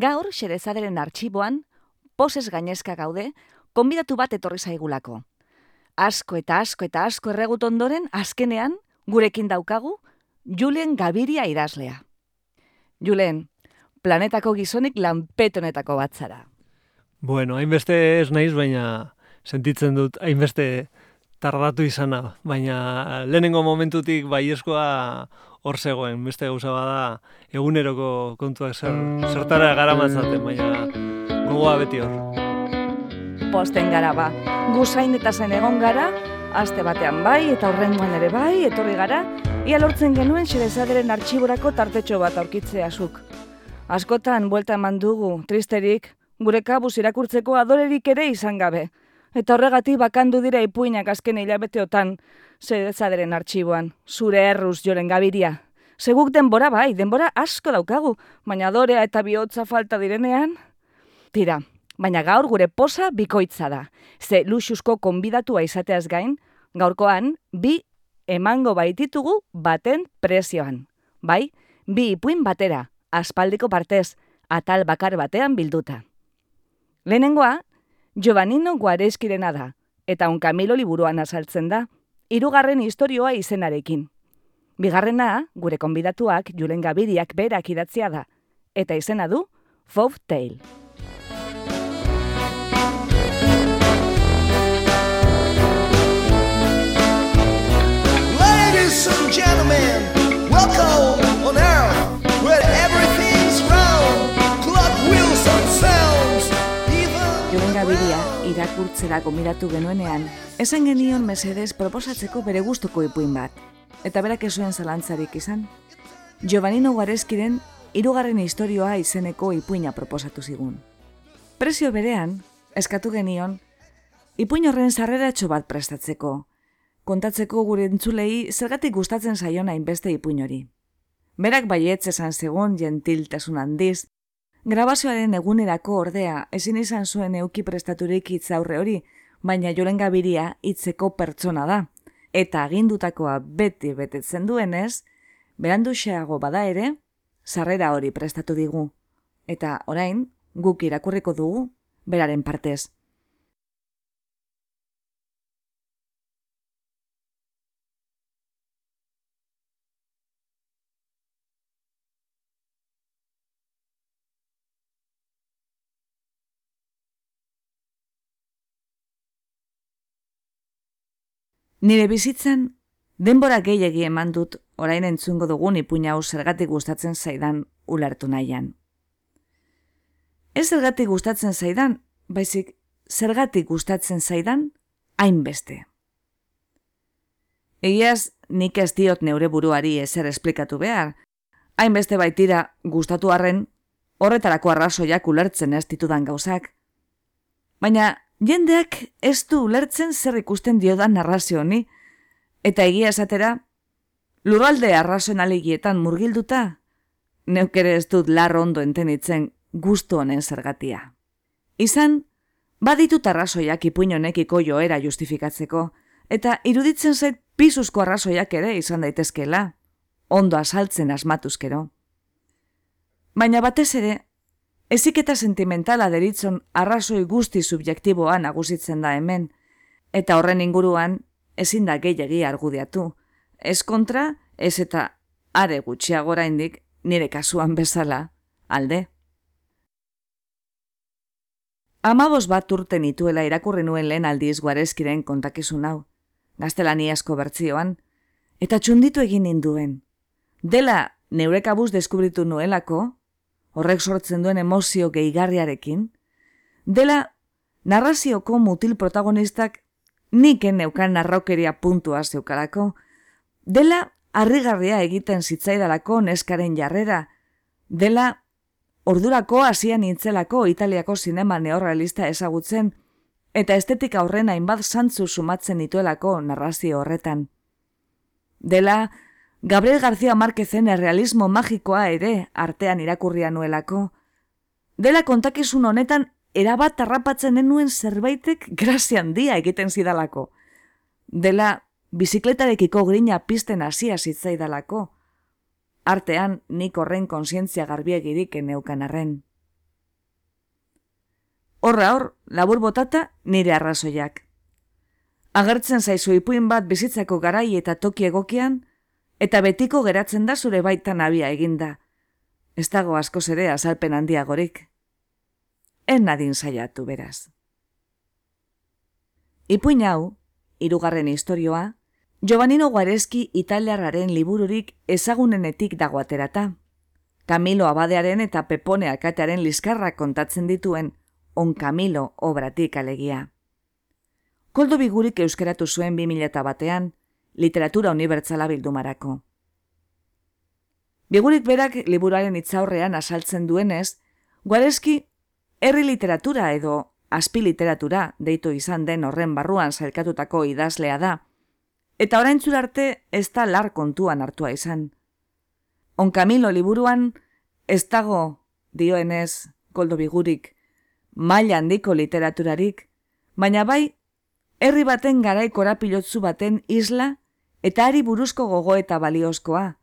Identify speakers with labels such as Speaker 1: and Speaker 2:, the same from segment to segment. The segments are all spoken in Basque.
Speaker 1: Gaur, xerezaderen artxiboan, poses gainezka gaude, konbidatu bat etorri zaigulako. Asko eta asko eta asko erregut ondoren, azkenean, gurekin daukagu, Julen Gabiria idazlea. Julen, planetako gizonik lanpetonetako bat zara.
Speaker 2: Bueno, hainbeste ez naiz, baina sentitzen dut hainbeste tardatu izana, baina lehenengo momentutik baieskoa hor zegoen, beste gauza bada eguneroko kontuak zer, zertara gara matzaten, baina gogoa beti hor.
Speaker 1: Posten gara ba, guzain eta zen egon gara, aste batean bai eta horrengoan ere bai, etorri gara, ia lortzen genuen xerezaderen artxiborako tartetxo bat aurkitzea zuk. Askotan, buelta eman dugu, tristerik, gure kabuz irakurtzeko adorerik ere izan gabe. Eta horregatik bakandu dira ipuinak azken hilabeteotan, zerezaderen artxiboan, zure erruz joren gabiria. Seguk denbora bai, denbora asko daukagu, baina dorea eta bihotza falta direnean. Tira, baina gaur gure posa bikoitza da. Ze luxusko konbidatua izateaz gain, gaurkoan bi emango baititugu baten prezioan. Bai, bi ipuin batera, aspaldiko partez, atal bakar batean bilduta. Lehenengoa, Giovannino Guareskirena da, eta un Camilo liburuan azaltzen da, hirugarren istorioa izenarekin. Bigarrena, gure konbidatuak Julen Gabiriak berak idatzia da, eta izena du Fauve Tale.
Speaker 3: Ladies and gentlemen, welcome on earth where
Speaker 1: irakurtzera gomiratu genuenean, esan genion mesedez proposatzeko bere gustuko ipuin bat, eta berak ez zuen zalantzarik izan. Giovannino Guareskiren hirugarren istorioa izeneko ipuina proposatu zigun. Prezio berean, eskatu genion, ipuin horren sarreratxo bat prestatzeko, kontatzeko gure entzulei zergatik gustatzen zaion hainbeste ipuin hori. Berak baietz esan zegoen gentiltasun handiz, grabazioaren egunerako ordea ezin izan zuen euki prestaturik hitz aurre hori, baina joren gabiria hitzeko pertsona da. Eta agindutakoa beti betetzen duenez, berandu xeago bada ere, sarrera hori prestatu digu. Eta orain, guk irakurriko dugu, beraren partez. Nire bizitzan, denbora gehiegi eman dut orain entzungo dugun ipuina hau zergatik gustatzen zaidan ulertu nahian. Ez zergatik gustatzen zaidan, baizik zergatik gustatzen zaidan hainbeste. Egiaz, nik ez diot neure buruari ezer esplikatu behar, hainbeste baitira gustatu arren, horretarako arrazoiak ulertzen ez ditudan gauzak. Baina jendeak ez du ulertzen zer ikusten diodan narrazio honi, eta egia esatera, lurralde arrazonaligietan murgilduta, neuk ere ez dut larro ondo entenitzen gustu honen zergatia. Izan, baditut arrazoiak ipuin honekiko joera justifikatzeko, eta iruditzen zait pisuzko arrazoiak ere izan daitezkela, ondo asaltzen asmatuzkero. Baina batez ere, eziketa sentimentala deritzon arrazoi guzti subjektiboa nagusitzen da hemen, eta horren inguruan ezin da gehiagi argudiatu. Ez kontra, ez eta are gutxiagora indik nire kasuan bezala, alde. Amabos bat urte nituela irakurri nuen lehen aldiz guarezkiren kontakizun hau, gaztelaniazko bertzioan, eta txunditu egin ninduen. Dela neurekabuz deskubritu nuelako, horrek sortzen duen emozio gehigarriarekin, dela narrazioko mutil protagonistak nik neukan narrokeria puntua zeukalako, dela harrigarria egiten zitzaidalako neskaren jarrera, dela ordurako hasian nintzelako Italiako sinema neorrealista ezagutzen, eta estetika horren hainbat zantzu sumatzen dituelako narrazio horretan. Dela, Gabriel García Márquezen errealismo magikoa ere artean irakurria nuelako. Dela kontakizun honetan erabat harrapatzen enuen zerbaitek grazia handia egiten zidalako. Dela, bizikletarekiko grina pisten hasia zitzaidalako. Artean nik horren konsientzia garbiegirik eneukan arren. Horra hor, labur botata nire arrazoiak. Agertzen zaizu ipuin bat bizitzako garai eta toki egokian, eta betiko geratzen da zure baitan abia eginda. Ez dago askoz ere azalpen handiagorik. En nadin saiatu beraz. Ipuin hau, hirugarren istorioa, Giovannino Guareski italiarraren libururik ezagunenetik dago aterata. Camilo Abadearen eta Pepone Alkatearen liskarrak kontatzen dituen On Camilo obratik alegia. Koldo bigurik euskeratu zuen 2000 batean, literatura unibertsala bildumarako. Bigurik berak liburuaren itzaurrean asaltzen duenez, Guareski herri literatura edo azpi literatura deitu izan den horren barruan zailkatutako idazlea da, eta orain arte ez da lar kontuan hartua izan. On Camilo liburuan ez dago dioenez koldo bigurik, maila handiko literaturarik, baina bai, herri baten garai korapilotzu baten isla eta ari buruzko gogo eta baliozkoa.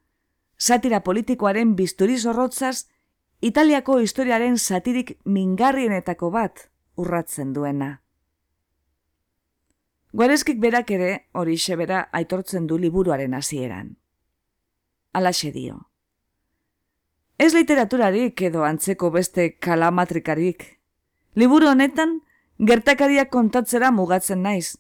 Speaker 1: Satira politikoaren bizturi zorrotzaz, Italiako historiaren satirik mingarrienetako bat urratzen duena. Guareskik berak ere hori bera aitortzen du liburuaren hasieran. Alaxe dio. Ez literaturarik edo antzeko beste kalamatrikarik, Liburu honetan, gertakariak kontatzera mugatzen naiz.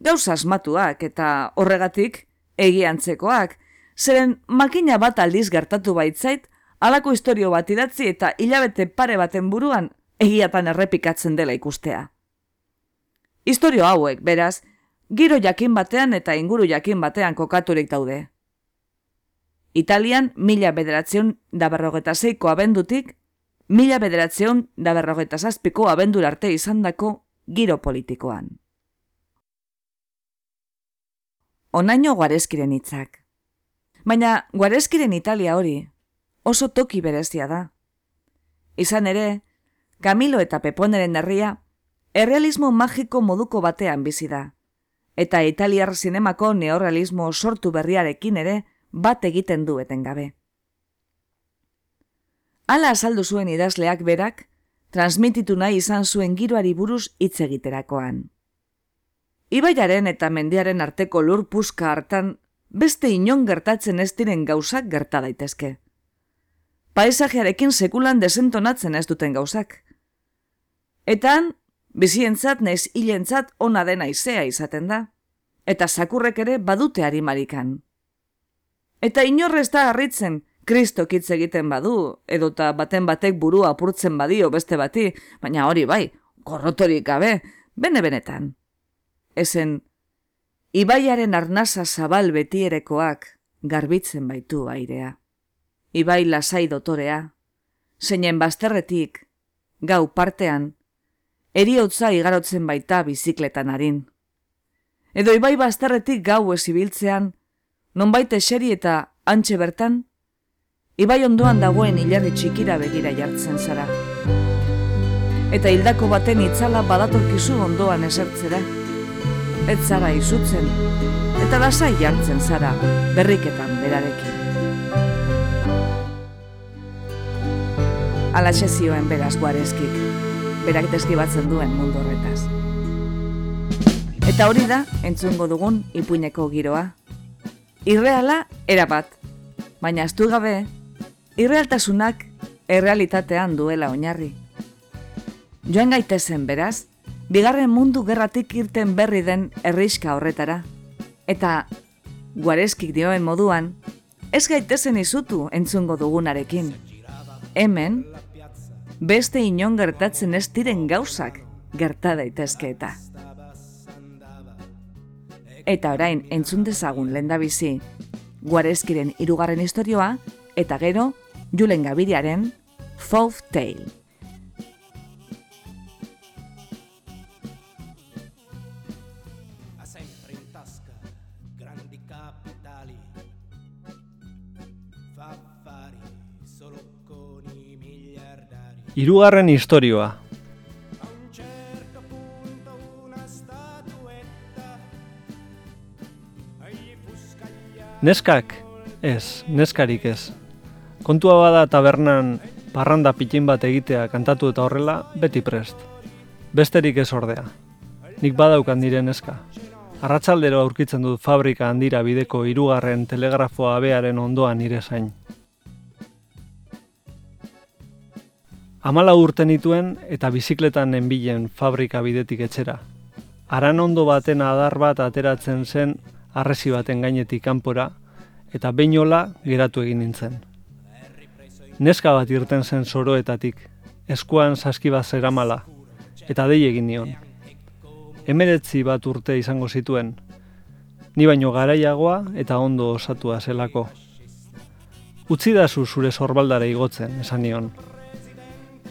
Speaker 1: Gauza asmatuak eta horregatik, egiantzekoak, zeren makina bat aldiz gertatu baitzait, alako historio bat idatzi eta hilabete pare baten buruan egiatan errepikatzen dela ikustea. Historio hauek, beraz, giro jakin batean eta inguru jakin batean kokaturik daude. Italian, mila bederatzion da berrogeta zeiko abendutik, mila bederatzeon da berrogeta zazpiko abendur arte izandako giro politikoan. Onaino guarezkiren hitzak. Baina guarezkiren Italia hori oso toki berezia da. Izan ere, Camilo eta Peponeren herria errealismo magiko moduko batean bizi da. Eta italiar zinemako neorealismo sortu berriarekin ere bat egiten du etengabe. Hala azaldu zuen idazleak berak, transmititu nahi izan zuen giroari buruz hitz egiterakoan. Ibaiaren eta mendiaren arteko lur puska hartan, beste inon gertatzen ez diren gauzak gerta daitezke. Paisajearekin sekulan desentonatzen ez duten gauzak. Etan, bizientzat nez hilentzat ona dena izea izaten da, eta sakurrek ere badute harimarikan. Eta inorrez da harritzen, Kristo kitz egiten badu, edota baten batek burua apurtzen badio beste bati, baina hori bai, gorrotorik gabe, bene benetan. Ezen, ibaiaren arnasa zabal betierekoak garbitzen baitu airea. Ibai lasai dotorea, zeinen bazterretik, gau partean, eriotza igarotzen baita bizikletan harin. Edo ibai bazterretik gau esibiltzean, nonbait eseri eta antxe bertan, Ibai ondoan dagoen hilarri txikira begira jartzen zara. Eta hildako baten itzala badatorkizu ondoan esertzera. Ez zara izutzen, eta lasai jartzen zara berriketan berarekin. Alaxe zioen beraz guarezkik, berak deskibatzen duen mundu horretaz. Eta hori da, entzungo dugun ipuineko giroa. Irreala, erabat, baina astu gabe, irrealtasunak errealitatean duela oinarri. Joan gaitezen beraz, bigarren mundu gerratik irten berri den erriska horretara, eta guareskik dioen moduan, Ez gaitezen izutu entzungo dugunarekin. Hemen, beste inon gertatzen ez diren gauzak gerta daitezke eta. Eta orain entzun dezagun lehendabizi, Guarezkiren hirugarren istorioa eta gero Julen Gabidiaren Fauve Tale.
Speaker 3: Ha sempre in tasca grandi capitali. Fa affari solo con i miliardari.
Speaker 2: Hirugarren istorioa. Neskak? Ez, neskarik ez. Kontua bada tabernan parranda pitin bat egitea kantatu eta horrela, beti prest. Besterik ez ordea. Nik badaukan nire neska. Arratsaldero aurkitzen dut fabrika handira bideko hirugarren telegrafo abearen ondoan nire zain. Amala urte nituen eta bizikletan nenbilen fabrika bidetik etxera. Aran ondo baten adar bat ateratzen zen arresi baten gainetik kanpora eta beinola geratu egin nintzen. Neska bat irten zen soroetatik, eskuan saskibat zeramala, eta dei egin nion. Emeretzi bat urte izango zituen, ni baino garaiagoa eta ondo osatua zelako. Utzidazu zure sorbaldara igotzen, esan nion.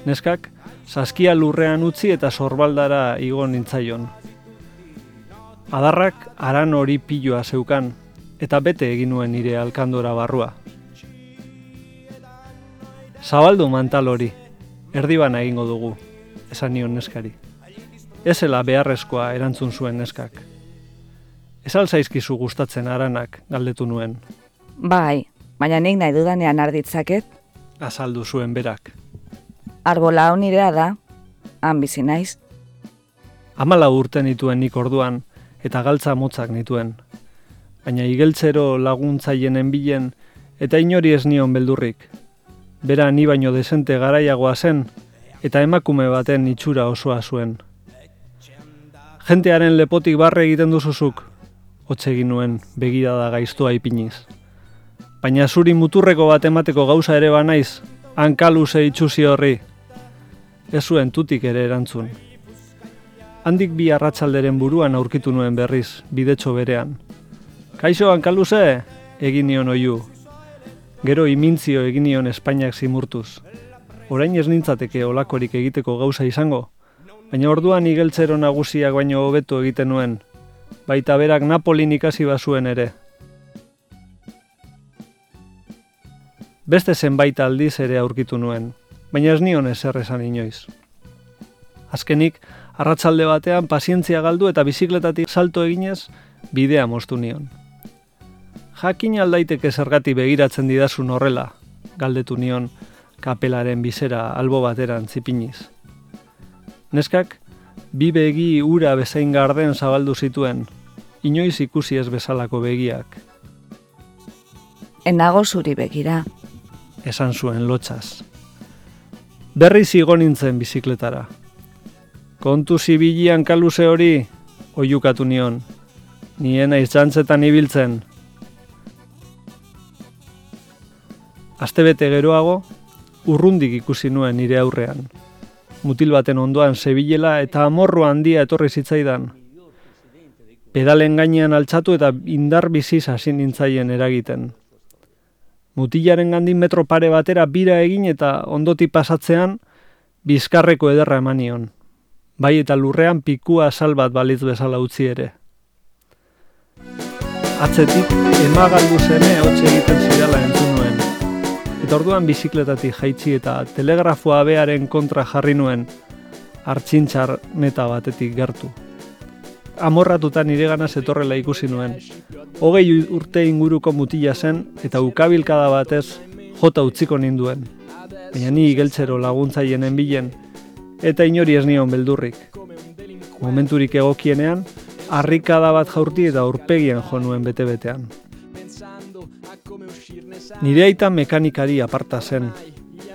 Speaker 2: Neskak, saskia lurrean utzi eta sorbaldara igo nintzaion. Adarrak aran hori piloa zeukan, eta bete egin nuen nire alkandora barrua. Zabaldu mantal hori, erdibana egingo dugu, esan nion neskari. Ezela beharrezkoa erantzun zuen neskak. Ez alzaizkizu gustatzen aranak, galdetu nuen,
Speaker 1: Bai, baina nik nahi dudanean arditzaket,
Speaker 2: azaldu zuen berak.
Speaker 1: arbola hau nirea da, han bizi naiz.
Speaker 2: Amala urte nituen nik orduan, eta galtza motzak nituen. Baina igeltzero laguntzaienen bilen, eta inori ez nion beldurrik. Bera ni baino desente garaiagoa zen, eta emakume baten itxura osoa zuen. Jentearen lepotik barre egiten duzuzuk, hotz egin nuen begirada gaiztoa ipiniz. Baina zuri muturreko bat emateko gauza ere banaiz, hankaluze itxusi horri. Ez zuen tutik ere erantzun. Handik bi arratsalderen buruan aurkitu nuen berriz, bidetxo berean. Kaixo hankaluze, egin nion oiu. Gero imintzio egin nion Espainiak zimurtuz. Orain ez nintzateke olakorik egiteko gauza izango, baina orduan igeltzero nagusiak baino hobeto egiten nuen, baita berak Napolin ikasi bazuen ere. Beste zenbait aldiz ere aurkitu nuen, baina ez nion ezer esan inoiz. Azkenik, arratsalde batean pazientzia galdu eta bizikletatik salto eginez, bidea moztu nion. Jakin aldaiteke zergati begiratzen didazun horrela, galdetu nion kapelaren bizera albo bateran zipiniz. Neskak, bi begi ura bezain garden zabaldu zituen, inoiz ikusi ez bezalako begiak,
Speaker 1: Enago zuri begira.
Speaker 2: esan zuen lotxaz. Berriz igo nintzen bizikletara. Kontu zibilian kaluze hori, oiukatu nion. Niena izantzetan ibiltzen. Astebete geroago, urrundik ikusi nuen nire aurrean. Mutil baten ondoan zebilela eta amorru handia etorri zitzaidan. Pedalen gainean altxatu eta indar biziz hasi nintzaien eragiten. Mutilaren gandin metro pare batera bira egin eta ondoti pasatzean bizkarreko ederra eman nion. Bai eta lurrean pikua salbat balitz bezala utzi ere. Atzetik emagaldu zene hotxe egiten zidala entzun nuen. Eta orduan bizikletatik jaitsi eta telegrafoa bearen kontra jarri nuen hartxintxar meta batetik gertu. Amorratuta nire ganaz etorrela ikusi nuen. Hogei urte inguruko mutila zen eta ukabilkada batez jota utziko ninduen. Baina ni igeltzero laguntzaien bilen eta inori ez nion beldurrik. Momenturik egokienean, harrikada bat jaurti eta aurpegian jo nuen bete-betean. Nire aita mekanikari aparta zen,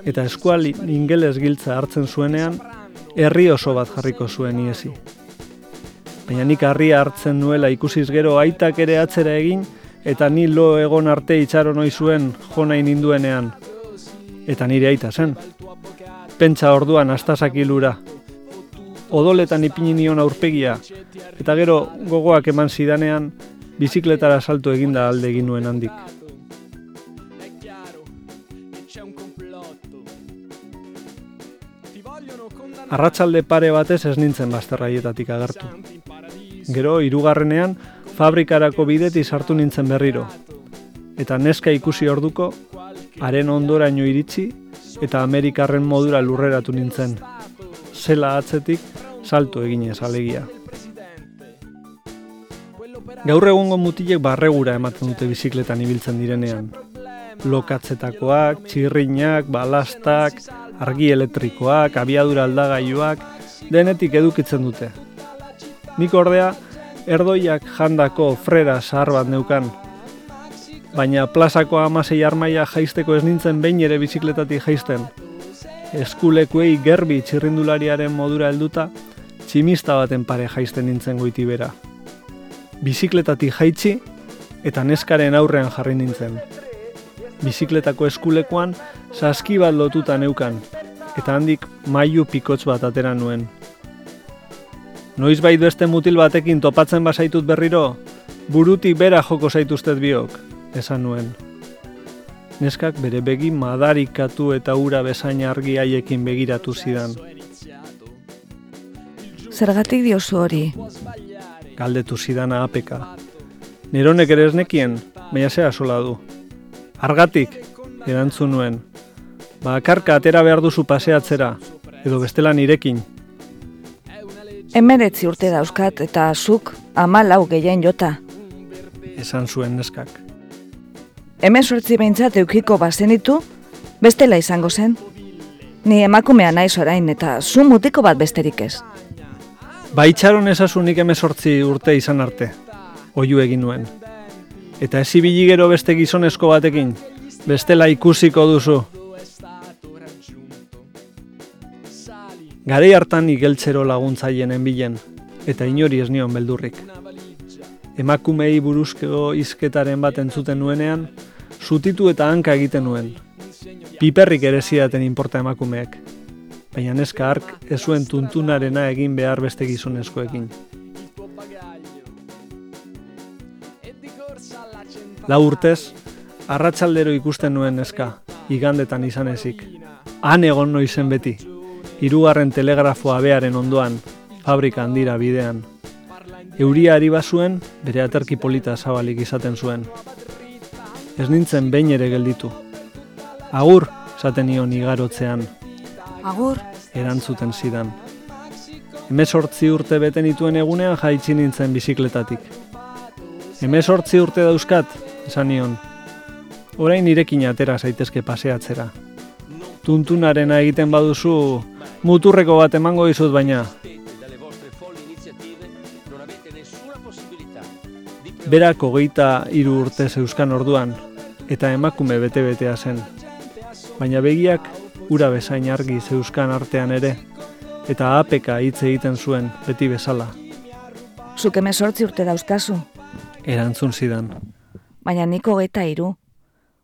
Speaker 2: eta eskual ingeles giltza hartzen zuenean, herri oso bat jarriko zuen iesi. Baina nik harria hartzen nuela ikusiz gero aitak ere atzera egin, eta ni lo egon arte itxaron ohi zuen jonain ninduenean. Eta nire aita zen. Pentsa orduan astazak ilura. Odoletan ipini nion aurpegia, eta gero gogoak eman zidanean, bizikletara salto eginda alde egin nuen handik. Arratsalde pare batez ez nintzen bazterraietatik agertu. Gero, hirugarrenean fabrikarako bideti sartu nintzen berriro. Eta neska ikusi orduko, haren ondoraino iritsi eta Amerikarren modura lurreratu nintzen. Zela atzetik salto eginez alegia. Gaur egungo mutilek barregura ematen dute bizikletan ibiltzen direnean. Lokatzetakoak, txirrinak, balastak, argi elektrikoak, abiadura aldagailuak, denetik edukitzen dute. Nik ordea, erdoiak jandako frera zahar bat neukan. Baina plazako amasei armaia jaisteko ez nintzen behin ere bizikletatik jaisten. Eskulekuei gerbi txirrindulariaren modura helduta, tximista baten pare jaisten nintzen goiti bera. Bizikletatik jaitsi eta neskaren aurrean jarri nintzen. Bizikletako eskulekoan saski bat lotuta neukan, eta handik mailu pikotz bat atera nuen. Noiz bai beste mutil batekin topatzen basaitut berriro, burutik bera joko zaituztet biok, esan nuen. Neskak bere begi madarikatu eta ura bezain argi haiekin begiratu zidan.
Speaker 1: Zergatik diozu hori?
Speaker 2: Galdetu zidana apeka. Neronek ere ez nekien, baina zea sola du. Argatik, erantzun nuen. Bakarka atera behar duzu paseatzera, edo bestela nirekin.
Speaker 1: Emeretzi urte dauzkat eta zuk ama lau gehien jota.
Speaker 2: Esan zuen neskak.
Speaker 1: Hemen sortzi behintzat eukiko bazenitu, bestela izango zen. Ni emakumea naiz orain eta zu mutiko bat besterik ez.
Speaker 2: Baitxaron ezazunik emezortzi urte izan arte. Oiu egin nuen. Eta ez ibili gero beste gizonezko batekin, bestela ikusiko duzu. Garei hartan igeltzero laguntzaien bilen, eta inori ez nion beldurrik. Emakumei buruzko izketaren bat entzuten nuenean, zutitu eta hanka egiten nuen. Piperrik ere zidaten inporta emakumeek, baina neska ark ez zuen tuntunarena egin behar beste gizonezkoekin. Lau urtez, arratsaldero ikusten nuen neska, igandetan izan ezik. Han egon noizen beti, hirugarren telegrafoa bearen ondoan, fabrika handira bidean. Euria ari bazuen, bere aterki polita zabalik izaten zuen. Ez nintzen behin ere gelditu. Agur, esaten nion igarotzean,
Speaker 1: Agur,
Speaker 2: erantzuten zidan. Hemezortzi urte beten ituen egunean jaitsi nintzen bizikletatik. Hemezortzi urte dauzkat, esan nion. Orain nirekin atera zaitezke paseatzera. Tuntunarena egiten baduzu, muturreko bat emango dizut baina. Berak hogeita hiru urte zeuzkan orduan, eta emakume bete-betea zen. Baina begiak ura bezain argi zeuzkan artean ere, eta apeka hitz egiten zuen beti bezala,
Speaker 1: zuk emezortzi urte dauzkazu,
Speaker 2: erantzun zidan.
Speaker 1: baina niko geta hiru.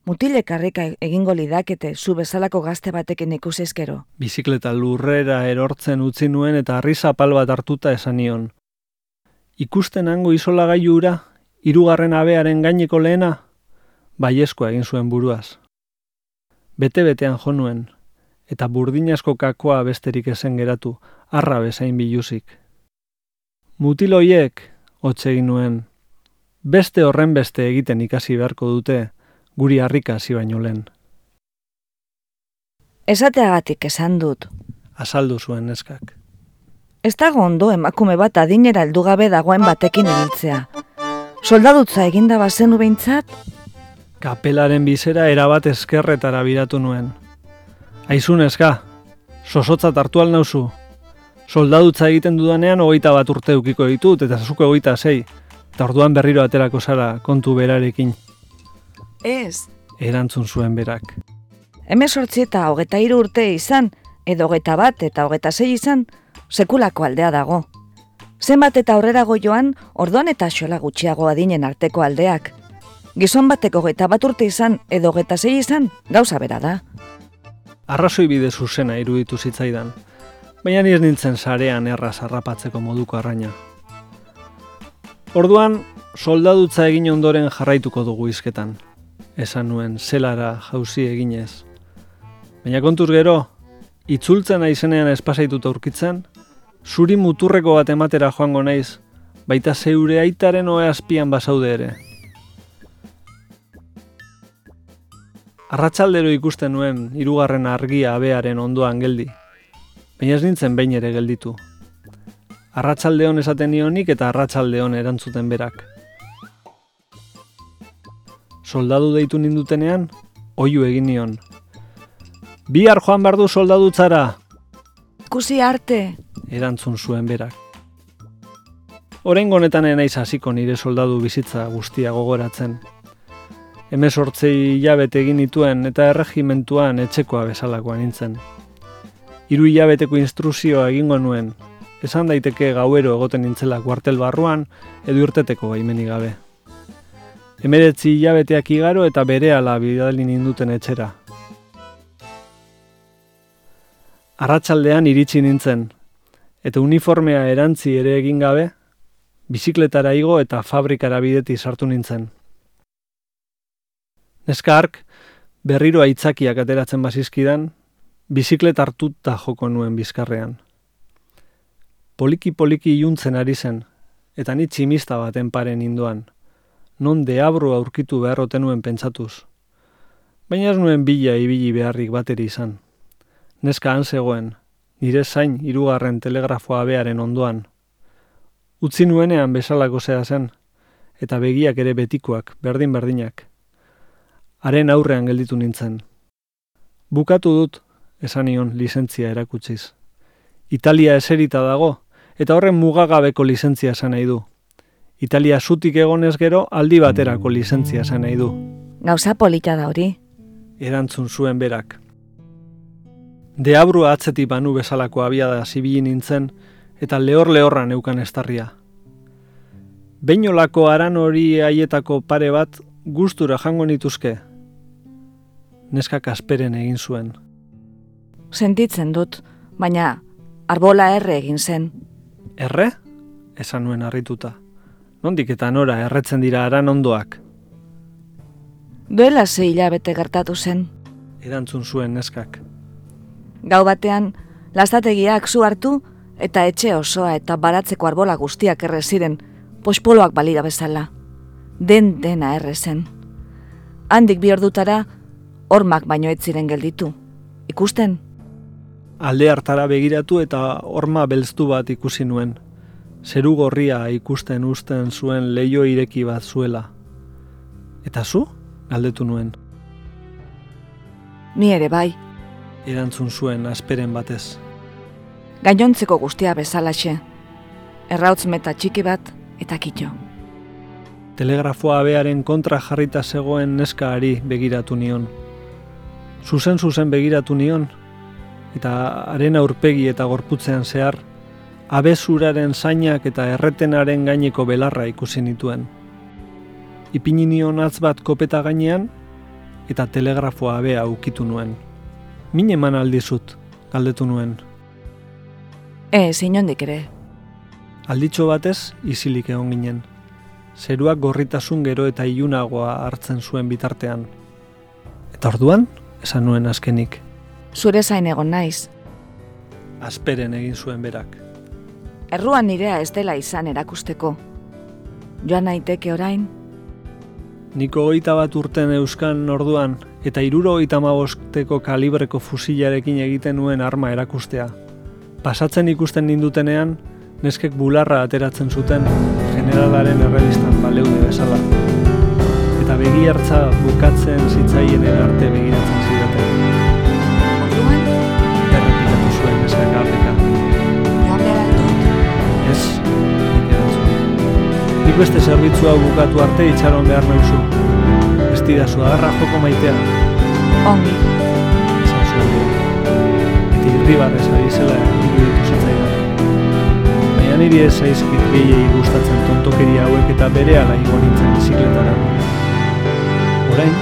Speaker 1: Mutilek harrika egingo lidakete zu bezalako gazte batekin ikusizkero.
Speaker 2: Bizikleta lurrera erortzen utzi nuen eta harri zapal bat hartuta esan nion. Ikusten hango isolagailu ura, hirugarren abearen gaineko lehena, baiezkoa egin zuen buruaz. Bete-betean jo nuen, eta burdinasko kakoa besterik esen geratu, arra bezain biluzik. Mutiloiek, hotz egin nuen, beste horren beste egiten ikasi beharko dute, guri harrika hasi baino lehen.
Speaker 1: Esateagatik esan dut.
Speaker 2: Azaldu zuen neskak.
Speaker 1: Ez dago ondo emakume bat adinera heldu gabe dagoen batekin ibiltzea. Soldadutza eginda bazenu behintzat,
Speaker 2: Kapelaren bizera erabat eskerretara biratu nuen. Aizun eska, sosotzat hartu al nauzu. Soldadutza egiten dudanean hogeita bat urte eukiko ditut eta zuko hogeita sei. Eta orduan berriro aterako zara kontu berarekin,
Speaker 1: ez.
Speaker 2: erantzun zuen berak.
Speaker 1: Hemezortzi eta hogeta hiru urte izan, edo hogeta bat eta hogeta sei izan, sekulako aldea dago. Zenbat eta aurrerago joan, orduan eta xola gutxiago adinen arteko aldeak. Gizon bateko geta bat urte izan edo geta zei izan, gauza bera da.
Speaker 2: Arrazoi bide zuzena iruditu zitzaidan, baina ni ez nintzen sarean erraz harrapatzeko moduko arraina. Orduan, soldadutza egin ondoren jarraituko dugu izketan. Esan nuen, zelara jauzi eginez. Baina kontuz gero, itzultzen aizenean espasaituta aurkitzen, zuri muturreko bat ematera joango naiz, baita zeure aitaren oe azpian basaude ere. Arratsaldero ikusten nuen hirugarren argia abearen ondoan geldi. Baina ez nintzen behin ere gelditu. Arratsaldeon esaten nionik eta arratsaldeon erantzuten berak. Soldadu deitu nindutenean, oiu egin nion. Bihar joan behar du soldadutzara,
Speaker 1: Ikusi arte,
Speaker 2: erantzun zuen berak. Oraingo honetan naiz hasiko nire soldadu bizitza guztia gogoratzen. Hemezortzei hilabete egin nituen eta erregimentuan etxekoa bezalakoa nintzen. Hiru hilabeteko instruzioa egingo nuen, esan daiteke gauero egoten nintzela kuartel barruan edo irteteko baimenik gabe. Hemeretzi hilabeteak igaro eta berehala bidali ninduten etxera. Arratsaldean iritsi nintzen, eta uniformea erantzi ere egin gabe, bizikletara igo eta fabrikara bideti sartu nintzen. Neska hark, berriro aitzakiak ateratzen bazizkidan, biziklet hartuta joko nuen bizkarrean. Poliki-poliki iluntzen ari zen, eta ni tximista baten paren indoan, non deabru aurkitu beharroten nuen pentsatuz. Baina ez nuen bila ibili beharrik bateri izan. Neska han zegoen, nire zain hirugarren telegrafoa bearen ondoan. Utzi nuenean bezalako zea zen, eta begiak ere betikoak, berdin-berdinak. Haren aurrean gelditu nintzen. Bukatu dut, esan nion lizentzia erakutsiz. Italia eserita dago, eta horren mugagabeko lizentzia esan nahi du. Italia zutik egonez gero aldi baterako lizentzia esan nahi du.
Speaker 1: gauza polita da hori.
Speaker 2: Erantzun zuen berak. Deabrua atzetik banu bezalako abiada zibili nintzen, eta lehor-lehorra neukan estarria. Beinolako aran hori haietako pare bat gustura jango nituzke. Neskak asperen egin zuen.
Speaker 1: Sentitzen dut, baina arbola erre egin zen.
Speaker 2: Erre? Esan nuen harrituta. Nondik eta nora erretzen dira aran ondoak?
Speaker 1: Duela zei hilabete gertatu zen.
Speaker 2: Erantzun zuen neskak.
Speaker 1: Gau batean, lastategiak zu hartu eta etxe osoa eta baratzeko arbola guztiak erre ziren, pospoloak balira bezala. Den dena erre zen. Handik bi ordutara, hormak baino ez ziren gelditu. Ikusten,
Speaker 2: Alde hartara begiratu eta horma belztu bat ikusi nuen. Zeru gorria ikusten uzten zuen leio ireki bat zuela. Eta zu? Galdetu nuen.
Speaker 1: ni ere bai,
Speaker 2: Erantzun zuen asperen batez.
Speaker 1: gainontzeko guztia bezalaxe. Errautz meta txiki bat eta kitxo.
Speaker 2: Telegrafoa abearen kontra jarrita zegoen neskaari begiratu nion. Zuzen zuzen begiratu nion, eta haren aurpegi eta gorputzean zehar, abezuraren zainak eta erretenaren gaineko belarra ikusi nituen. Ipini nion atz bat kopeta gainean, eta telegrafoa abea ukitu nuen. Min eman aldizut, galdetu nuen.
Speaker 1: Ez, inondik ere,
Speaker 2: Alditxo batez, isilik egon ginen. Zeruak gorritasun gero eta ilunagoa hartzen zuen bitartean. Eta orduan, esan nuen azkenik,
Speaker 1: zure zain egon naiz.
Speaker 2: asperen egin zuen berak.
Speaker 1: Erruan nirea ez dela izan erakusteko. Joan naiteke orain,
Speaker 2: Niko hogeita bat urten euskan orduan, eta iruro hogeita amabosteko kalibreko fusilarekin egiten nuen arma erakustea. Pasatzen ikusten nindutenean, neskek bularra ateratzen zuten generalaren errelistan baleude bezala. Eta begi hartza bukatzen zitzaienen arte begiratzen zidaten. Nik beste zerbitzu hau bukatu arte itxaron behar nauzu. Ez didazu agarra joko maitea,
Speaker 1: ongi,
Speaker 2: esan zuen. Eta irribarrez ari zela iruditu zitzaidan. Baina niri ez zaizkit gehiei gustatzen tontokeria hauek eta berehala igo nintzen bizikletara. orain,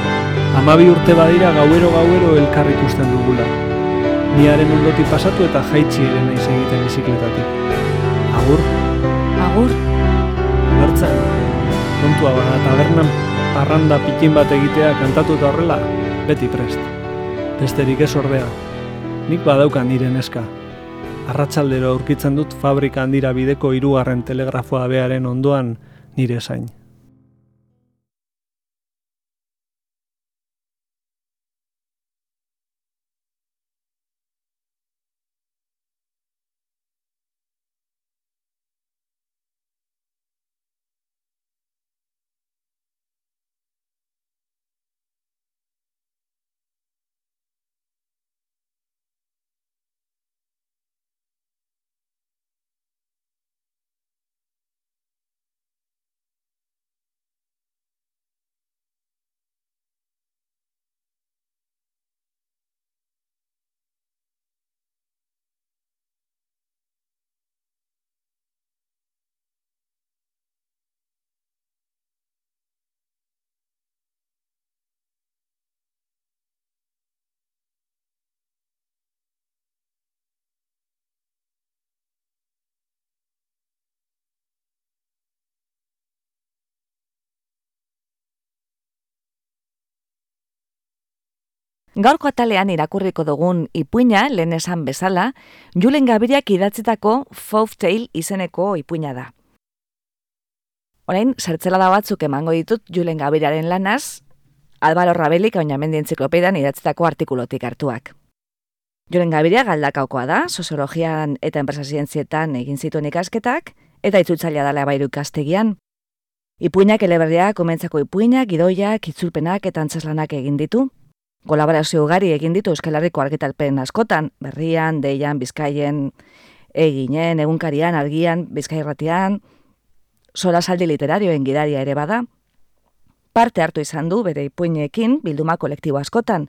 Speaker 2: amabi urte badira gauero gauero elkar ikusten dugula. Niaren ondoti pasatu eta jaitsi ere naiz egiten bizikletatik. Agur,
Speaker 1: Agur,
Speaker 2: kontua bada tabernan parranda pikin bat egitea kantatu eta horrela, beti prest. Besterik ez ordea, nik badaukan nire neska. Arratsaldero aurkitzen dut fabrika handira bideko hirugarren telegrafoa bearen ondoan nire zain.
Speaker 1: Gaurko atalean irakurriko dugun ipuina, lehen esan bezala, Julen Gabiriak idatzitako Foftail izeneko ipuina da. Orain, zertzelada batzuk emango ditut Julen Gabiriaren lanaz, Albaro Rabelik oinamendi entziklopedan idatzitako artikulotik hartuak. Julen Gabiria galdakaukoa da, soziologian eta enpresa zientzietan egin zituen ikasketak, eta itzultzailea dela bairu ikastegian. Ipuinak eleberriak, komentzako ipuinak, gidoiak, itzulpenak eta antzeslanak egin ditu, kolaborazio ugari egin ditu Euskal Herriko argitalpen askotan, berrian, deian, bizkaien, eginen, egunkarian, argian, bizkairratian, solasaldi literarioen gidaria ere bada. Parte hartu izan du bere ipuinekin bilduma kolektibo askotan,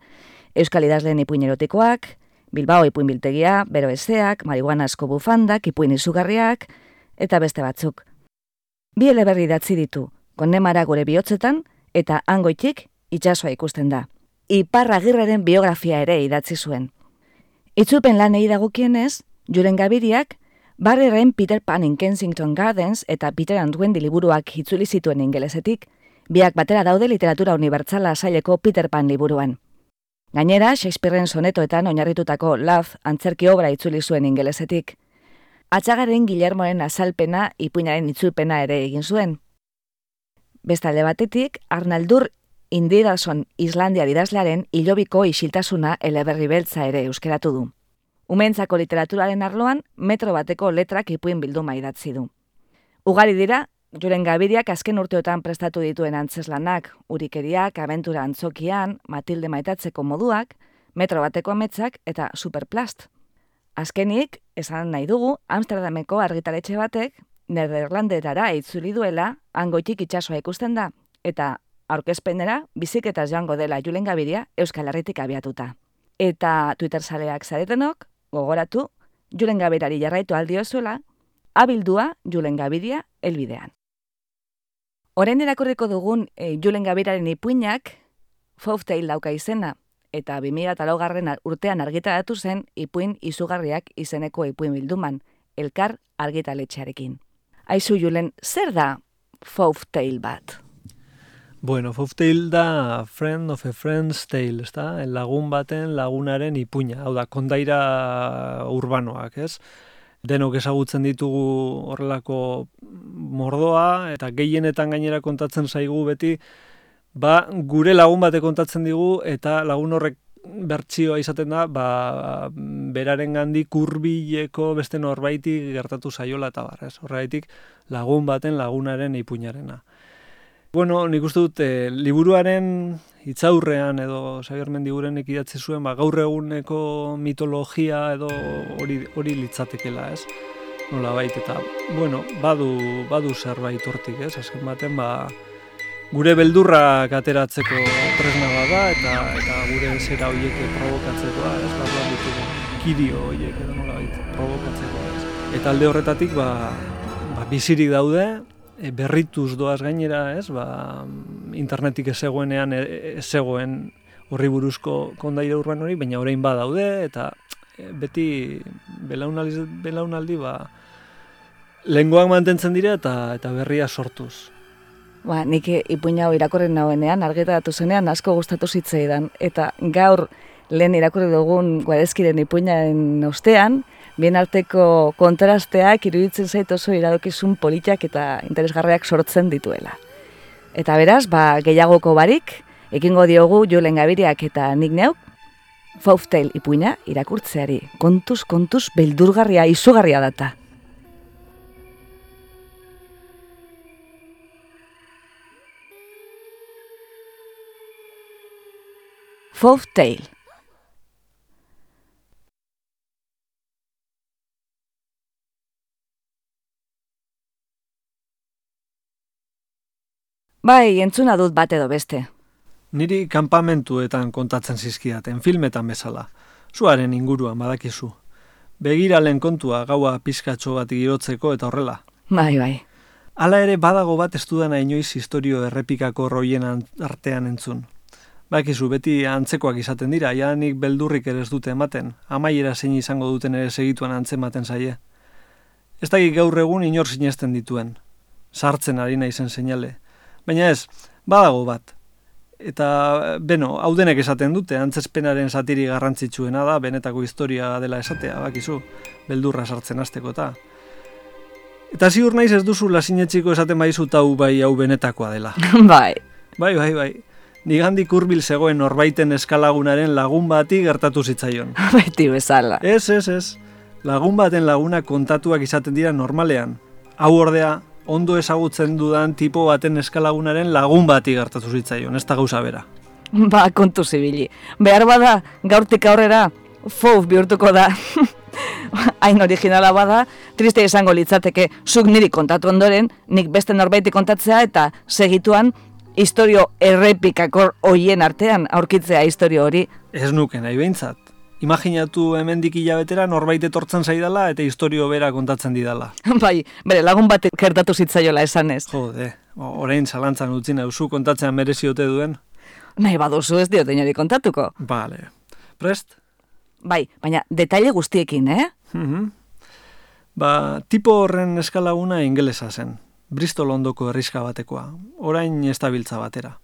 Speaker 1: Euskal idazleen ipuin erotikoak, Bilbao ipuin biltegia, bero ezeak, marihuana asko bufandak, ipuin izugarriak, eta beste batzuk. Bi eleberri idatzi ditu, konnemara gure bihotzetan, eta hangoitik itsasoa ikusten da. Iparra Agirreren biografia ere idatzi zuen. Itzulpen lanei dagokienez, Julen Gabiriak, Barreren Peter Pan in Kensington Gardens eta Peter and Wendy liburuak itzuli zituen ingelesetik, biak batera daude literatura unibertsala saileko Peter Pan liburuan. Gainera, Shakespearen sonetoetan oinarritutako Love antzerki obra itzuli zuen ingelesetik. Atxagaren Guillermoren azalpena ipuinaren itzulpena ere egin zuen. Bestalde batetik, Arnaldur Indidason Islandiar idazlearen hilobiko isiltasuna eleberri beltza ere euskeratu du. Umentzako literaturaren arloan, metro bateko letrak ipuin bilduma idatzi du. Ugari dira, Juren Gabiriak azken urteotan prestatu dituen antzeslanak, urikeriak, abentura antzokian, Matilde maitatzeko moduak, metro bateko ametzak eta superplast. Azkenik, esan nahi dugu, Amsterdameko argitaletxe batek, Nederlandetara itzuli duela, hangoitik itsasoa ikusten da, eta aurkezpenera biziketaz joango dela Julen Gabiria Euskal Herritik abiatuta. Eta Twitter saleak zaretenok, gogoratu, Julen Gabirari jarraitu aldiozuela, abildua Julen Gabiria elbidean. Horen irakurriko dugun e, Julen Gabiraren ipuinak, Foftail dauka izena, eta 2008 urtean argitaratu zen ipuin izugarriak izeneko ipuin bilduman, elkar argitaletxearekin. Aizu Julen, zer da Foftail bat?
Speaker 2: Bueno, Foftail da Friend of a Friend's Tale, ezta? Lagun baten lagunaren ipuina, hau da, kondaira urbanoak, ez? Denok ezagutzen ditugu horrelako mordoa, eta gehienetan gainera kontatzen zaigu beti, ba, gure lagun bate kontatzen digu, eta lagun horrek bertsioa izaten da, ba, beraren gandik urbileko beste norbaiti gertatu zaiola eta bar, ez? Horregaitik lagun baten lagunaren ipuinarena. Bueno, nik uste dut, e, liburuaren hitzaurrean edo Xabier Mendigurenek idatzi zuen, ba, gaur eguneko mitologia edo hori hori litzatekela, ez? Nola bait, eta, bueno, badu, badu zerbait hortik, ez? Azken baten, ba, gure beldurrak ateratzeko tresna bat da, eta, eta gure zera horiek provokatzeko, ez? Barruan ditugu kidio horiek edo nola bait, provokatzeko, ez? Eta alde horretatik, ba, ba bizirik daude, e, berrituz doaz gainera, ez, ba, internetik ez zegoenean, e, zegoen horri buruzko kondaire urban hori, baina orain badaude, eta e, beti belaunaldi, belaunaldi ba, lengoak mantentzen dira eta eta berria sortuz.
Speaker 1: Ba, nik ipuina hau irakorren nauenean, argitaratu zenean asko gustatu zitzaidan. Eta gaur lehen irakurri dugun guarezkiren ipuinaren ostean, bien arteko kontrasteak iruditzen zait oso iradokizun politiak eta interesgarriak sortzen dituela. Eta beraz, ba, gehiagoko barik, ekingo diogu Julen Gabiriak eta nik neuk, Fauftail ipuina irakurtzeari. Kontuz, kontuz, beldurgarria, izugarria data. Fauftail. Bai, entzuna dut bat edo beste.
Speaker 2: Niri kanpamentuetan kontatzen zizkidaten, filmetan bezala. Zuaren inguruan badakizu. Begiralen kontua gaua pizkatxo bat girotzeko eta horrela.
Speaker 1: Bai, bai.
Speaker 2: Hala ere badago bat ez dudana inoiz historio errepikako roien an- artean entzun. Bakizu, beti antzekoak izaten dira, janik beldurrik ere ez dute ematen, amaiera zein izango duten ere segituan antzematen zaie. Ez dakik gaur egun inor sinesten dituen. Sartzen ari naizen seinale. Baina ez, badago bat. Eta, beno, hau denek esaten dute, antzespenaren satiri garrantzitsuena da, benetako historia dela esatea, bakizu, beldurra sartzen hasteko eta. Eta ziur naiz ez duzu lasinetxiko esaten baizu hau bai hau benetakoa dela.
Speaker 1: bai.
Speaker 2: Bai, bai, bai. Nigandik hurbil zegoen norbaiten eskalagunaren lagun bati gertatu zitzaion.
Speaker 1: Beti bezala.
Speaker 2: Ez, ez, ez. Lagun baten laguna kontatuak izaten dira normalean. Hau ordea, ondo ezagutzen dudan tipo baten eskalagunaren lagun bati gertatu zitzaion, ez da gauza bera.
Speaker 1: Ba, kontu zibili. Behar bada, gaurtik aurrera, fouf bihurtuko da. Hain originala bada, triste izango litzateke, zuk niri kontatu ondoren, nik beste norbaiti kontatzea eta segituan historio errepikakor hoien artean aurkitzea historio hori.
Speaker 2: Ez nuke nahi behintzat. Imaginatu hemendik hilabetera norbait etortzen zaidala eta historio bera kontatzen didala.
Speaker 1: bai, bere lagun bat gertatu zitzaiola esanez.
Speaker 2: Jode, orain zalantzan utzi nauzu kontatzean merezi ote duen.
Speaker 1: Nahi baduzu ez diote inori kontatuko.
Speaker 2: Bale. Prest?
Speaker 1: Bai, baina detaile guztiekin, eh?
Speaker 2: Mhm. Ba, tipo horren eskalaguna ingelesa zen. Bristol ondoko herriska batekoa. Orain ez dabiltza batera.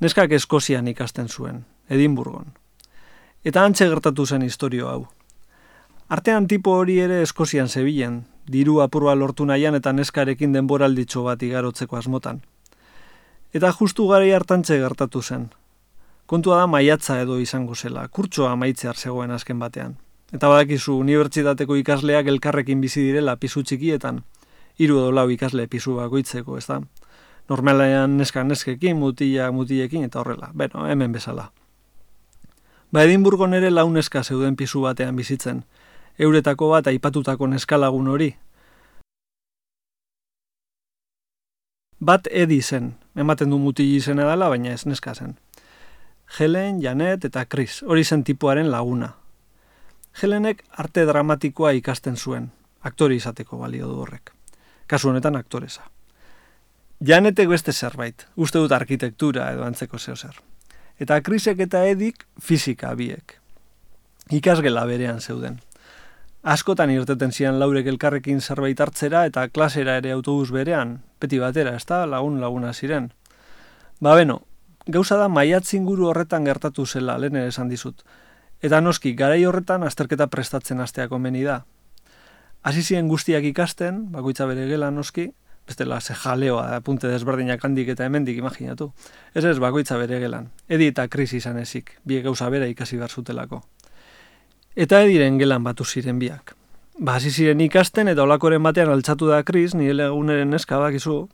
Speaker 2: Neskak Eskozian ikasten zuen, Edinburgon. Eta antxe gertatu zen historio hau. Artean tipo hori ere Eskozian zebilen, diru apurua lortu nahian eta neskarekin denboralditxo bat igarotzeko asmotan. Eta justu gari hartantxe gertatu zen. Kontua da maiatza edo izango zela, kurtsoa amaitzear zegoen azken batean. Eta badakizu, unibertsitateko ikasleak elkarrekin bizi direla pisu txikietan, hiru edo lau ikasle pisu bakoitzeko, ez da? Normalean neska neskekin, mutila mutilekin eta horrela. Beno, hemen bezala. Ba, Edinburgon ere lau neska zeuden pisu batean bizitzen. Euretako bat aipatutako neskalagun hori. Bat edi zen, ematen du mutili izena dela, baina ez neska zen. Helen, Janet eta Chris, hori zen tipuaren laguna. Helenek arte dramatikoa ikasten zuen, aktore izateko balio du horrek. Kasu honetan aktoresa. Janetek beste zerbait, uste dut arkitektura edo antzeko zeo zer. Eta Chrisek eta Edik fisika biek. Ikasgela berean zeuden. Askotan irteten zian laurek elkarrekin zerbait hartzera eta klasera ere autobus berean, beti batera, ez da, lagun laguna ziren. Ba beno, gauza da maiatz inguru horretan gertatu zela, lehen ere esan dizut. Eta noski, garai horretan azterketa prestatzen hastea komeni da. Hasi ziren guztiak ikasten, bakoitza bere gela noski, bestela ze jaleoa, punte desberdinak handik eta hemendik imaginatu. Ez ez, bakoitza bere gelan. Edi eta Kris izan ezik, biek gauza bera ikasi behar zutelako. Eta ediren gelan batu ziren biak. Ba, hasi ziren ikasten eta olakoren batean altzatu da Kris, nire laguneren neska bakizu,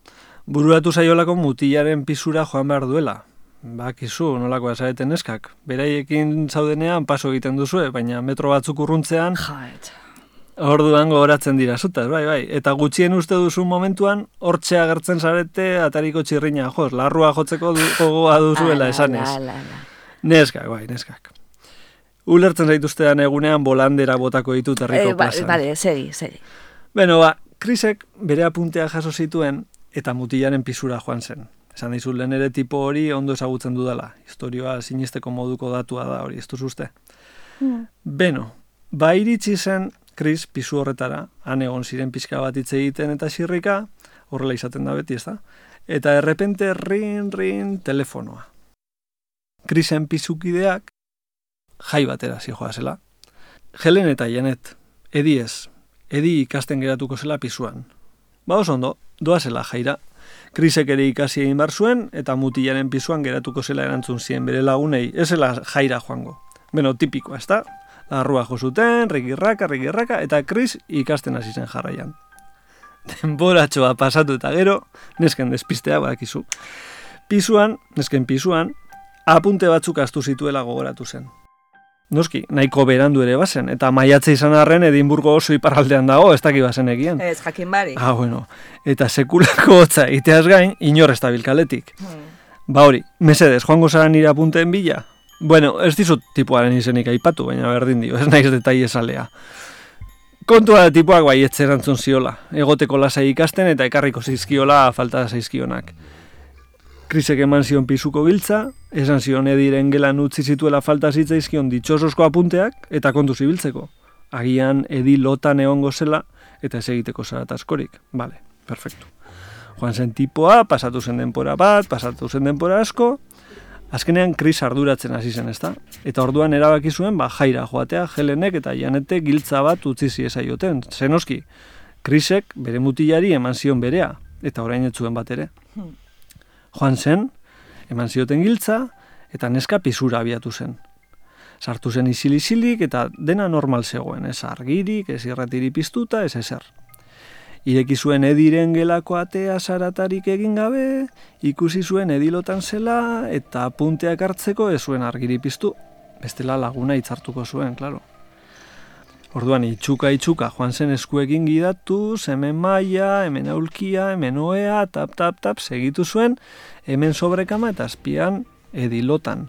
Speaker 2: bururatu zaiolako mutilaren pisura joan behar duela. Bakizu, nolako azareten neskak. Beraiekin zaudenean paso egiten duzue, baina metro batzuk urruntzean,
Speaker 1: Jaet.
Speaker 2: Orduan gogoratzen dira zutaz, bai, bai. Eta gutxien uste duzun momentuan, hortxe agertzen zarete atariko txirrina, jos, larrua jotzeko du, gogoa duzuela esanez.
Speaker 1: Ala, ala, ala.
Speaker 2: Neskak, bai, neskak. Ulertzen zaituztean egunean bolandera botako ditut herriko
Speaker 1: Eh, ba,
Speaker 2: plazan.
Speaker 1: bale, segi, segi.
Speaker 2: Beno, ba, Krisek bere apuntea jaso zituen eta mutilaren pisura joan zen. Esan dizut lehen ere tipo hori ondo ezagutzen dudala. Historioa sinisteko moduko datua da hori, ez duzuzte. Beno, ba iritsi zen Kris pisu horretara, han egon ziren pixka bat hitz egiten eta xirrika, horrela izaten da beti, ez da? Eta errepente rin, rin, telefonoa. Krisen pisukideak jai batera zijoa zela. Helen eta Janet, edi ez, edi ikasten geratuko zela pisuan. Ba oso ondo, doa jaira. Krisek ere ikasi egin bar zuen eta mutilaren pisuan geratuko zela erantzun zien bere lagunei, ez zela jaira joango. Beno, tipikoa, ez da? Larrua jo zuten, rigirraka, rigirraka, eta Kris ikasten hasi zen jarraian. Denboratxoa pasatu eta gero, nesken despistea badakizu. Pisuan, nesken pisuan, apunte batzuk astu zituela gogoratu zen. Noski, nahiko berandu ere bazen, eta maiatze izan arren Edinburgo oso iparraldean dago, ez daki bazen egien.
Speaker 1: Ez, jakin bari.
Speaker 2: Ah, bueno, eta sekulako hotza iteaz gain, inor ez dabil kaletik.
Speaker 1: Hmm.
Speaker 2: Ba hori, mesedez, joango zara nire apunteen bila? Bueno, ez dizut tipuaren izenik aipatu, baina berdin dio, ez naiz detai esalea. Kontua da tipuak bai etzerantzun ziola, egoteko lasai ikasten eta ekarriko zizkiola falta zaizkionak. Krisek eman zion pisuko giltza, esan zion ediren gelan utzi zituela falta zitzaizkion ditxososko apunteak eta kontu zibiltzeko. Agian edi lotan egongo zela eta ez egiteko zarat askorik. Vale, perfecto. Joan zen tipoa, pasatu zen denpora bat, pasatu zen denpora asko, azkenean Kris arduratzen hasi zen, ezta? Eta orduan erabaki zuen, ba, jaira joatea, Helenek eta Janete giltza bat utzi ziezaioten. Zenoski, Krisek bere mutilari eman zion berea, eta orain ez zuen bat ere. Joan zen, eman zioten giltza, eta neska pisura abiatu zen. Sartu zen isil-isilik eta dena normal zegoen, ez argirik, ez irratiri piztuta, ez ezer. Ireki zuen ediren gelako atea saratarik egin gabe, ikusi zuen edilotan zela eta punteak hartzeko ez zuen argiri piztu. Bestela laguna hitzartuko zuen, claro. Orduan itxuka itxuka joan zen eskuekin gidatu, hemen maia, hemen aulkia, hemen oea, tap tap tap segitu zuen, hemen sobrekama eta azpian edilotan.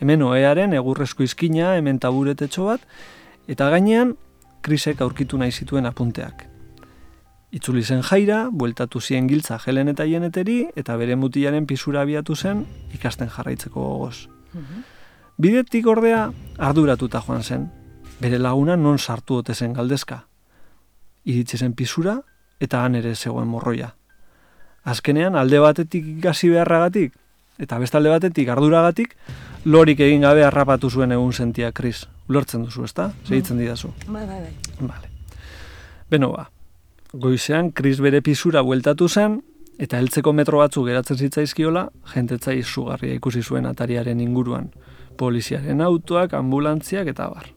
Speaker 2: Hemen oearen egurrezko izkina, hemen taburetetxo bat, eta gainean krisek aurkitu nahi zituen apunteak. Itzuli zen jaira, bueltatu zien giltza Helen eta Jeneteri, eta bere mutilaren pisura abiatu zen ikasten jarraitzeko gogoz. Bidetik ordea arduratuta joan zen, bere laguna non sartu ote zen galdezka. Iritsi zen pisura eta han ere zegoen morroia. Azkenean alde batetik ikasi beharragatik eta beste alde batetik arduragatik lorik egin gabe harrapatu zuen egun sentia Kris. Ulertzen duzu, ezta? Segitzen didazu.
Speaker 1: Bai, bai, bai.
Speaker 2: Vale. Beno ba, goizean Kris bere pisura bueltatu zen, eta heltzeko metro batzuk geratzen zitzaizkiola, jentetza izugarria ikusi zuen atariaren inguruan. Poliziaren autoak, ambulantziak eta bar.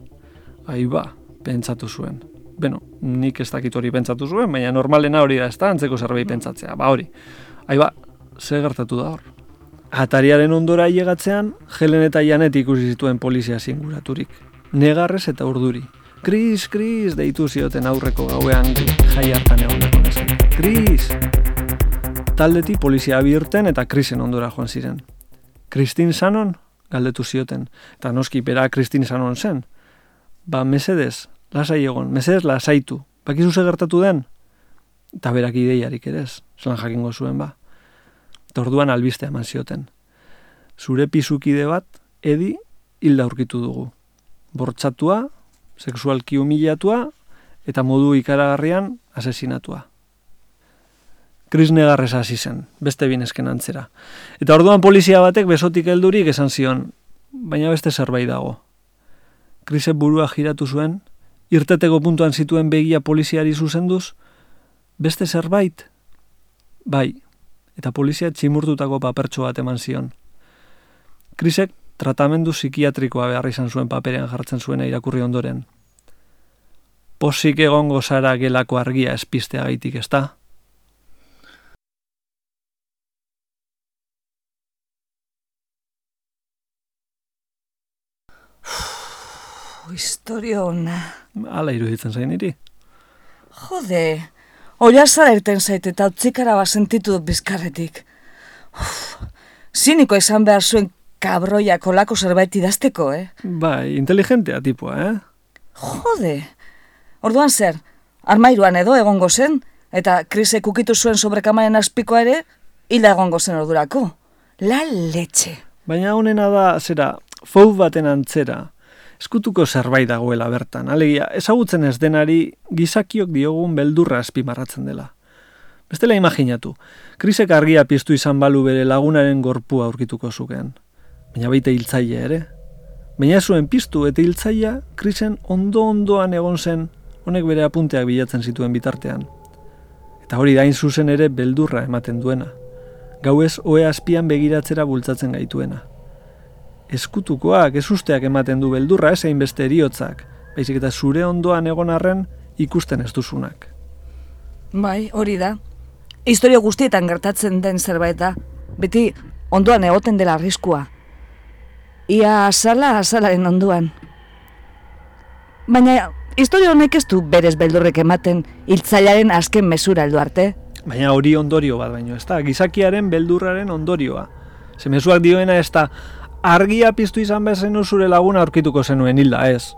Speaker 2: Ai ba, pentsatu zuen. Beno, nik ez dakit hori pentsatu zuen, baina normalena hori da, ez da, antzeko zerbait pentsatzea. Ba hori, ai ba, ze gertatu da hor. Atariaren ondora ailegatzean, Helen eta Janet ikusi zituen polizia zinguraturik. Negarrez eta urduri. Kris, Kris, deitu zioten aurreko gauean jai hartan egon neska. Kris! Taldeti polizia abirten eta Krisen ondora joan ziren. Kristin Sanon? Galdetu zioten. Eta noski bera Kristin Sanon zen. Ba, mesedez, lasai egon, mesedez lasaitu. Bakizu ze gertatu den? Eta berak ideiarik ere ez, zelan jakingo zuen ba. Eta orduan albiste eman zioten. Zure pisukide bat, edi, hilda aurkitu dugu. Bortxatua, sexualki humilatua, eta modu ikaragarrian asesinatua. Kris negarrez hasi zen, beste binesken antzera. Eta orduan polizia batek besotik heldurik esan zion, baina beste zerbait dago. Krisek burua giratu zuen, irteteko puntuan zituen begia poliziari zuzenduz, beste zerbait? Bai, eta polizia tximurtutako papertxo bat eman zion. Krisek tratamendu psikiatrikoa behar izan zuen paperean jartzen zuena irakurri ondoren. Posik egongo zara gelako argia espistea gaitik, ezta?
Speaker 1: Uf, historia ona.
Speaker 2: Hala iruditzen zain niri.
Speaker 1: Jode, oia zara irten zait eta utzikara bat sentitu dut bizkarretik. Uf, ziniko izan behar zuen kabroia kolako zerbait idazteko, eh?
Speaker 2: Bai, inteligentea tipua, eh?
Speaker 1: Jode, orduan zer, armairuan edo egongo zen, eta krisek ukitu zuen sobrekamaren azpikoa ere, hila egongo zen ordurako. La letxe.
Speaker 2: Baina honena da, zera, fou baten antzera, eskutuko zerbait dagoela bertan. Alegia, ezagutzen ez denari gizakiok diogun beldurra azpimarratzen dela. Bestela imaginatu, krisek argia piztu izan balu bere lagunaren gorpua aurkituko zuken. Baina baita hiltzaile ere. Baina zuen piztu eta hiltzaia krisen ondo-ondoan egon zen honek bere apunteak bilatzen zituen bitartean. Eta hori dain zuzen ere beldurra ematen duena. Gauez oe azpian begiratzera bultzatzen gaituena. Eskutukoak, ez usteak ematen du beldurra ez beste eriotzak, baizik eta zure ondoan egon arren ikusten ez duzunak.
Speaker 1: Bai, hori da. Historio guztietan gertatzen den zerbait da. Beti ondoan egoten dela arriskua. Ia asala asalaren onduan. Baina historio honek ez du berez beldurrek ematen hiltzailaren azken mesura heldu arte.
Speaker 2: Baina hori ondorio bat baino, ez da, gizakiaren beldurraren ondorioa. Ze mezuak dioena ez da, argia piztu izan bezenu zure laguna aurkituko zenuen hilda, ez.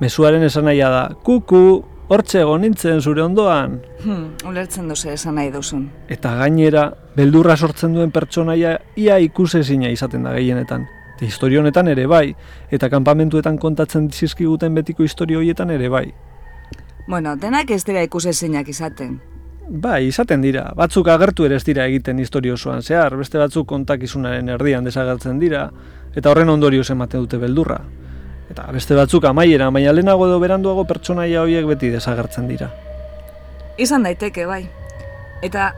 Speaker 2: Mezuaren esan nahia da, kuku, hortxe egon nintzen zure ondoan.
Speaker 1: Hmm, ulertzen duzu esan nahi duzun.
Speaker 2: Eta gainera, beldurra sortzen duen pertsonaia ia ikusezina izaten da gehienetan. Eta historio honetan ere bai, eta kanpamentuetan kontatzen zizkiguten betiko historio horietan ere bai.
Speaker 1: Bueno, denak ez dira ikusezinak izaten.
Speaker 2: Bai, izaten dira. Batzuk agertu ere ez dira egiten historio osoan zehar, beste batzuk kontakizunaren erdian desagertzen dira, eta horren ondorioz ematen dute beldurra. Eta beste batzuk amaiera, baina lehenago edo beranduago pertsonaia horiek beti desagertzen dira.
Speaker 1: Izan daiteke, bai. Eta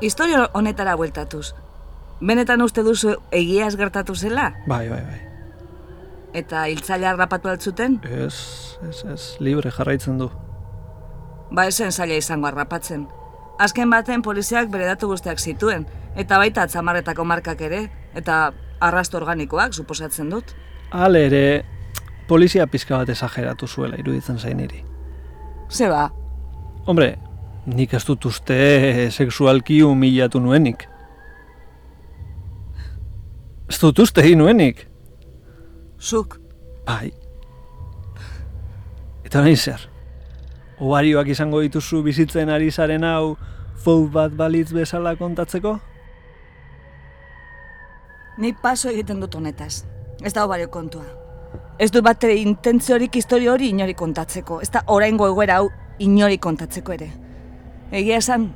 Speaker 1: historio honetara bueltatuz. Benetan uste duzu egiaz gertatu zela?
Speaker 2: Bai, bai, bai.
Speaker 1: Eta hiltzaile harrapatu altzuten?
Speaker 2: Ez, ez, ez, libre jarraitzen du.
Speaker 1: Ba esen zaila izango harrapatzen. Azken baten poliziak bere datu guztiak zituen, eta baita atzamarretako markak ere, eta arrasto organikoak, suposatzen dut.
Speaker 2: Hale ere, polizia pizka bat esageratu zuela iruditzen zain niri.
Speaker 1: Zeba,
Speaker 2: Hombre, nik ez dut uste sexualki humilatu nuenik. Ez dut uste egin nuenik.
Speaker 1: zuk,
Speaker 2: Bai. Eta nahi zer? Oarioak izango dituzu bizitzen ari zaren hau fou bat balitz bezala kontatzeko?
Speaker 1: ni paso egiten dut honetaz. Ez da obario kontua. Ez du bat ere intentziorik historio hori inori kontatzeko. Ez da oraingo egoera hau inori kontatzeko ere. Egia esan,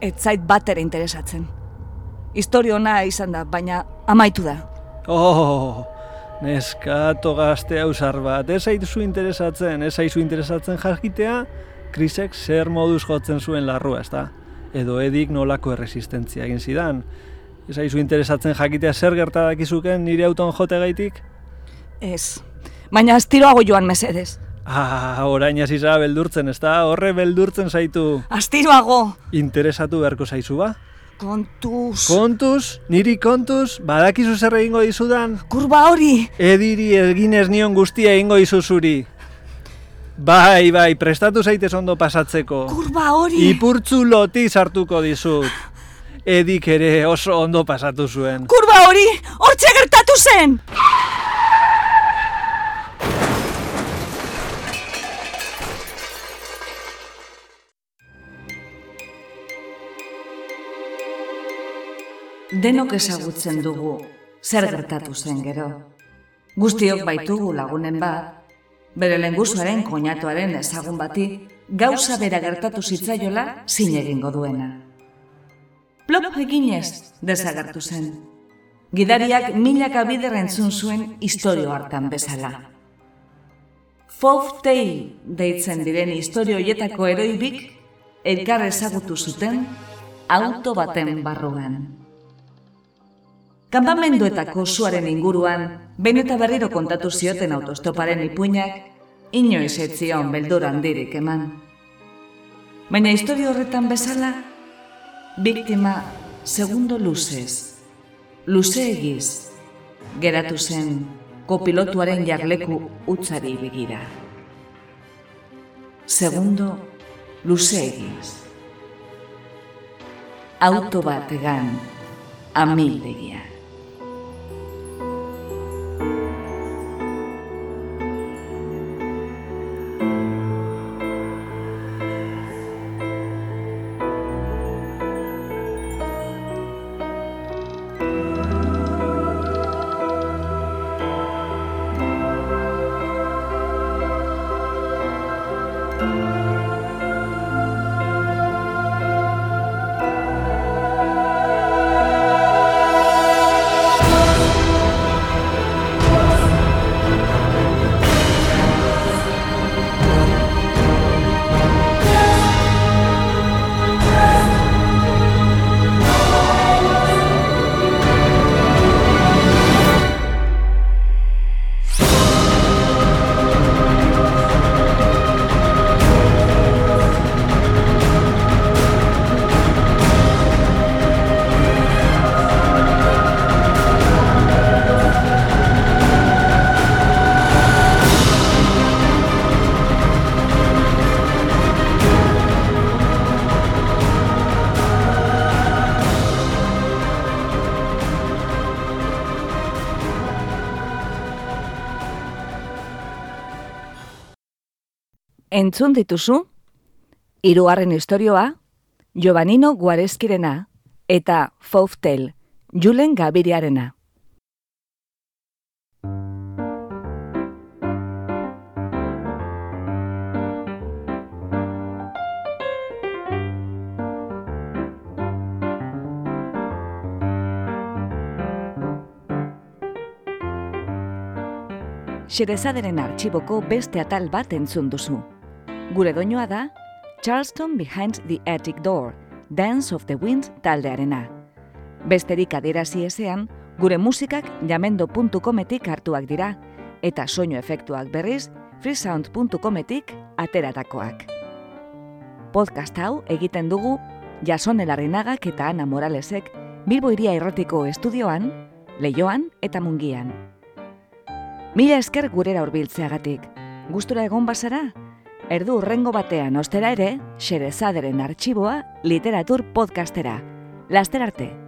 Speaker 1: ez zait bat ere interesatzen. Historio ona izan da, baina amaitu da.
Speaker 2: Oh, neskato gazte ausar bat, ez zaizu interesatzen, ez zaizu interesatzen jakitea, krisek zer moduz jotzen zuen larrua, ezta? Edo edik nolako erresistentzia egin zidan. Ez zaizu interesatzen jakitea zer gertadakizuken nire auton jote gaitik?
Speaker 1: Ez. Baina astiroago joan mesedez.
Speaker 2: Ah, orain hasi beldurtzen, ezta? Horre beldurtzen zaitu.
Speaker 1: Astiroago!
Speaker 2: Interesatu beharko zaizu ba?
Speaker 1: Kontuz.
Speaker 2: Kontuz, niri kontuz, badakizu zer egingo dizudan?
Speaker 1: Kurba hori!
Speaker 2: Ediri egin ez nion guztia egingo dizu zuri. Bai, bai, prestatu zaitez ondo pasatzeko.
Speaker 1: Kurba hori!
Speaker 2: Ipurtzu loti sartuko dizut. Edik ere oso ondo pasatu zuen.
Speaker 1: Kurba hori! Hortxe gertatu zen! Denok ezagutzen dugu zer gertatu zen gero. Guztiok baitugu lagunen bat, bere lengusuaren koinatuaren ezagun bati gauza bera gertatu zitzaiola zin egingo duena. Plop eginez desagertu zen. Gidariak milaka bider entzun zuen historio hartan bezala. Folk Tale deitzen diren historio hoietako eroibik elkar ezagutu zuten auto baten barruan. Kanpamenduetako suaren inguruan, behin eta berriro kontatu zioten autostoparen ipuinak, inoiz ez zion beldur handirik eman. Baina historio horretan bezala, biktima segundo luzez, luzeegiz, geratu zen kopilotuaren jarleku utzari begira. Segundo luzeegiz. Auto bat egan, amildegia. Entzun dituzu, hirugarren istorioa, Giovannino Guareskirena eta Foftel, Julen Gabiriarena. Xerezaderen artxiboko beste atal bat entzun duzu. Gure doinoa da Charleston Behind the Attic Door, Dance of the Wind taldearena. Besterik adierazi ezean, gure musikak jamendo.cometik hartuak dira, eta soinu efektuak berriz freesound.cometik ateratakoak. Podcast hau egiten dugu Jason Elarrinagak eta Ana Moralesek Bilbo Iria Irratiko estudioan, Leioan eta Mungian. Mila esker gurera hurbiltzeagatik. Gustura egon bazara? Erdu urrengo batean ostera ere, Xerezaderen artxiboa literatur podcastera. Laster arte!